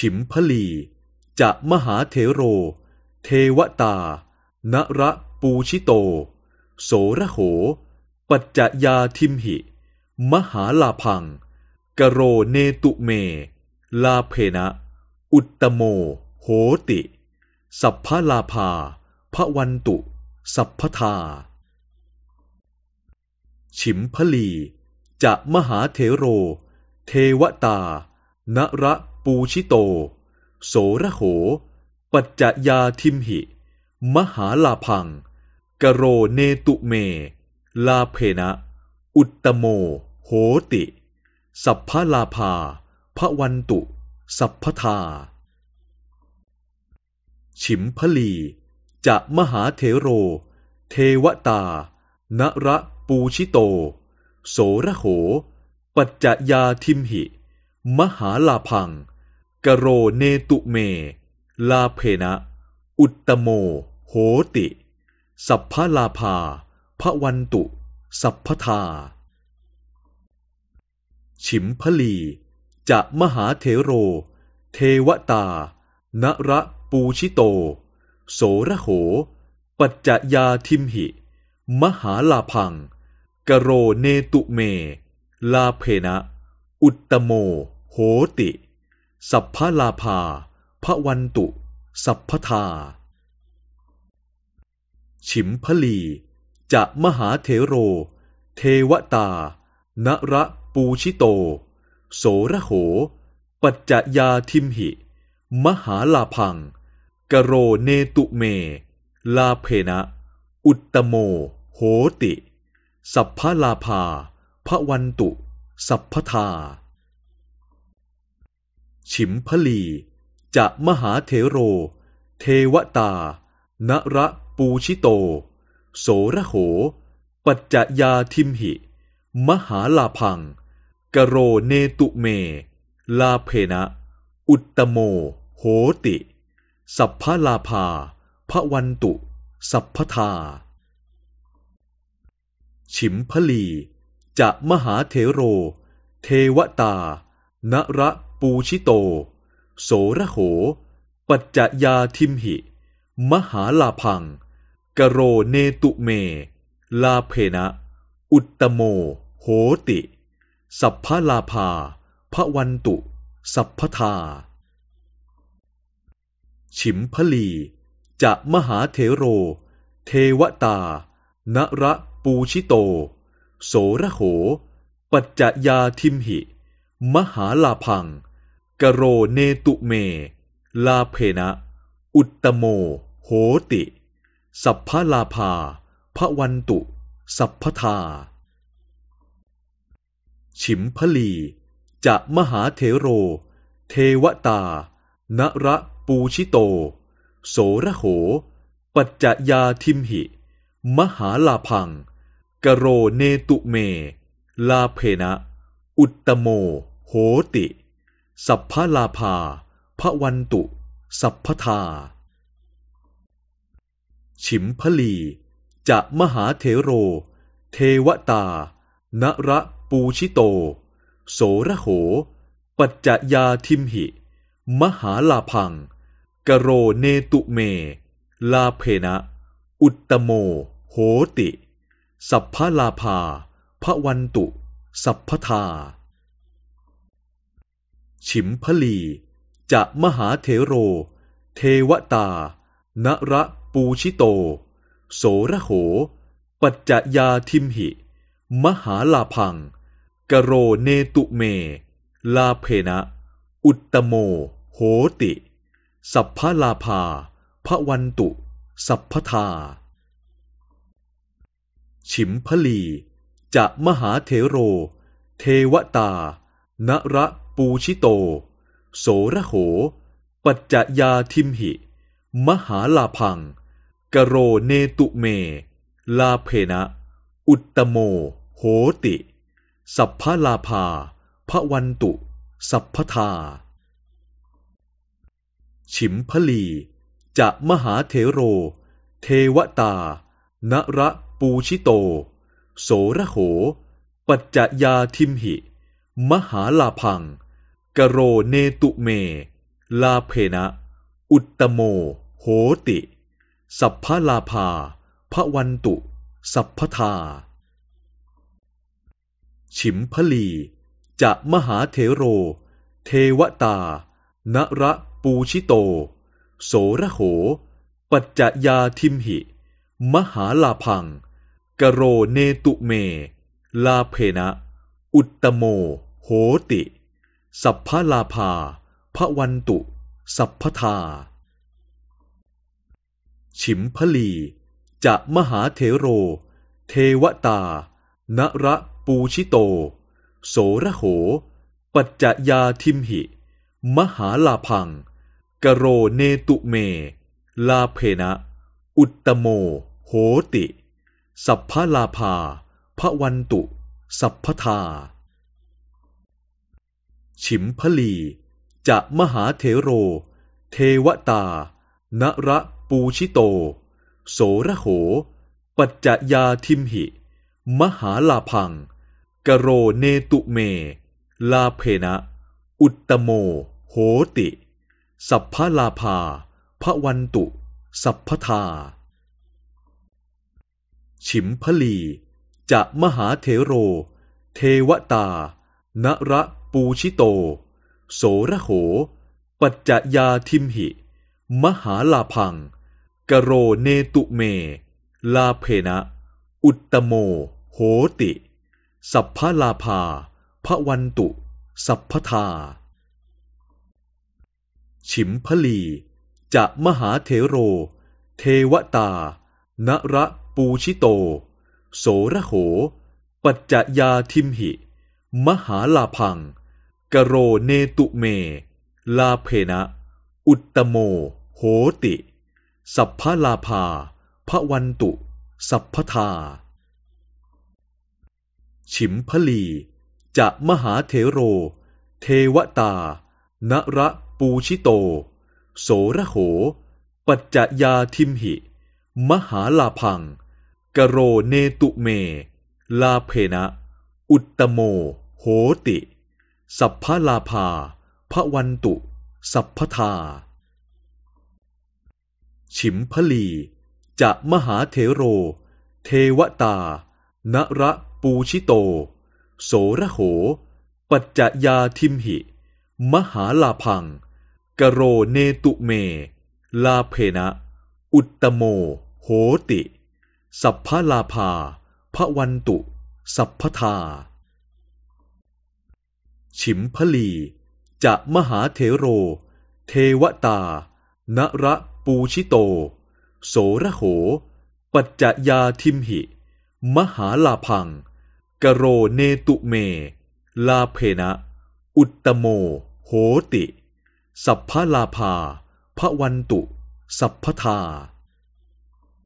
ฉิมพลี จะมหาเถโร เทวตา นระปูชิโต โสระโห ปัจจยาทิมหิ มหาลาพัง กโรเนตุเม ลาเพนะ อุตตโม โหติ สัพพลาภาพระวันตุ สัพพทา ฉิมพลี จะมหาเถโร เทวตา นระ ปูชิโต โสระโห ปัจจยาทิมหิ มหาลาพัง กโรเนตุเม ลาเพนะ อุตตโม โหติ สัพพลาภาพระวันตุ สัพพทา ฉิมพลีจะมหาเถโร เทวตา นระปูชิโต โสระโห ปัจจยาทิมหิ มหาลาพัง กโรเนตุเม ลาเพนะ อุตตโม โหติ สัพพลาภาพระวันตุ สัพพทา ฉิมพลี จะมหาเถโร เทวตา นระปูชิโต โสระโห ปัจจยาทิมหิ มหาลาพัง กโรเนตุเม ลาเพนะ อุตตโม โหติ สัพพลาภาพระวันตุ สัพพทา ฉิมพลี จะมหาเถโร เทวตา นระปูชิโต โสระโห ปัจจยาทิมหิ มหาลาพัง กโรเนตุเม ลาเพนะ อุตตโม โหติ สัพพลาภาพระวันตุ สัพพทา ฉิมพลีจะมหาเถโร เทวตา นระปูชิโต โสระโห ปัจจยาทิมหิ มหาลาพัง กโรเนตุเม ลาเพนะ อุตตโม โหติ สัพพลาภาพระวันตุ สัพพทา ฉิมพลี จะมหาเถโร เทวตา นระปูชิโต โสระโห ปัจจยาทิมหิ มหาลาพัง กโรเนตุเม ลาเพนะ อุตตโม โหติ สัพพลาภาพระวันตุ สัพพทา ฉิมพลี จะมหาเถโร เทวตา นระปูชิโต โสระโห ปัจจยาทิมหิ มหาลาพัง กโรเนตุเม ลาเพนะ อุตตโม โหติ สัพพลาภาพระวันตุ สัพพทา ฉิมพลีจะมหาเถโร เทวตา นระปูชิโต โสระโห ปัจจยาทิมหิ มหาลาพัง กโรเนตุเม ลาเพนะ อุตตโม โหติ สัพพลาภาพระวันตุ สัพพทา ฉิมพลี จะมหาเถโร เทวตา นระปูชิโต โสระโห ปัจจยาทิมหิ มหาลาพัง กโรเนตุเม ลาเพนะ อุตตโม โหติ สัพพลาภาพระวันตุ สัพพทา ฉิมพลี จะมหาเถโร เทวตา นระปูชิโต โสระโห ปัจจยาทิมหิ มหาลาพัง กโรเนตุเม ลาเพนะ อุตตโม โหติ สัพพลาภาพระวันตุ สัพพทา ฉิมพลีจะมหาเถโร เทวตา นระปูชิโต โสระโห ปัจจยาทิมหิ มหาลาพัง กโรเนตุเม ลาเพนะ อุตตโม โหติ สัพพลาภาพระวันตุ สัพพทา ฉิมพลีจะมหาเถโร เทวตา นระ ปูชิโต โสระโห ปัจจยาทิมหิ มหาลาพัง กโรเนตุเม ลาเพนะ อุตตโม โหติ สัพพลาภาพระวันตุ สัพพทา ฉิมพลี จะมหาเถโร เทวตา นระปูชิโต โสระโห ปัจจยาทิมหิ มหาลาพัง กโรเนตุเม ลาเพนะ อุตตโม โหติ สัพพลาภาพระวันตุ สัพพทา ฉิมพลีจะมหาเถโร เทวตา นระปูชิโต โสระโห ปัจจยาทิมหิ มหาลาพัง กโรเนตุเม ลาเพนะ อุตตโม โหติ สัพพลาภาพระวันตุ สัพพทา ฉิมพลี จะมหาเถโร เทวตา นระปูชิโต โสระโห ปัจจยาทิมหิ มหาลาพัง กโรเนตุเม ลาเพนะ อุตตโม โหติ สัพพลาภาพระวันตุ สัพพทา ฉิมพลี จะมหาเถโร เทวตา นระปูชิโต โสระโห ปัจจยาทิมหิ มหาลาพัง กโรเนตุเม ลาเพนะ อุตตโม โหติ สัพพลาภาพระวันตุ สัพพทา ฉิมพลี จะมหาเถโร เทวตา นระ ปูชิโต โสระโห ปัจจยาทิมหิ มหาลาพัง กโรเนตุเม ลาเพนะ อุตตโม โหติ สัพพลาภาพระวันตุ สัพพทา ฉิมพลี จะมหาเถโร เทวตา นระปูชิโต โสระโห ปัจจยาทิมหิ มหาลาพัง กโรเนตุเม ลาเพนะ อุตตโม โหติ สัพพลาภาพระวันตุ สัพพทา ฉิมพลี จะมหาเถโร เทวตา นระปูชิโต โสระโห ปัจจยาทิมหิ มหาลาพัง กโรเนตุเม ลาเพนะอุตตโม โหติ สัพพลาภาพระวันตุ สัพพทา ฉิมพลี จะมหาเถโร เทวตา นระปูชิโต โสระโห ปัจจยาทิมหิ มหาลาพัง กโรเนตุเม ลาเพนะ อุตตโม โหติ สัพพลาภาพระวันตุ สัพพทา